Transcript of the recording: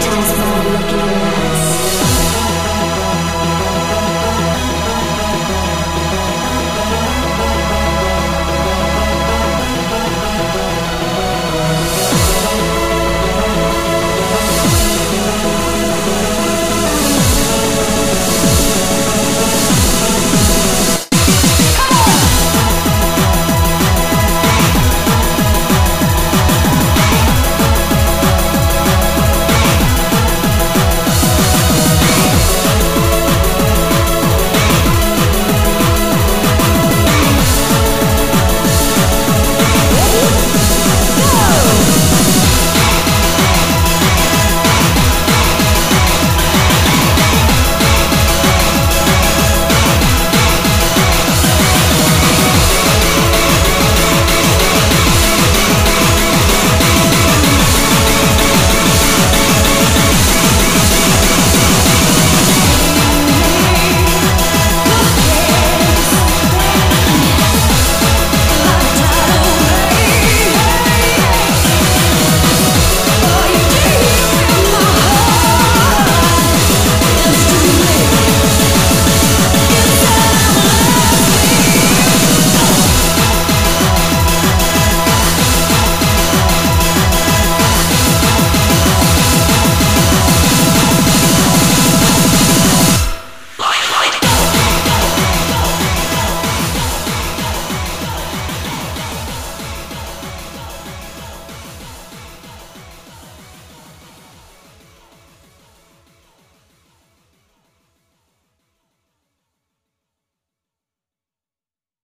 Sometimes I'm looking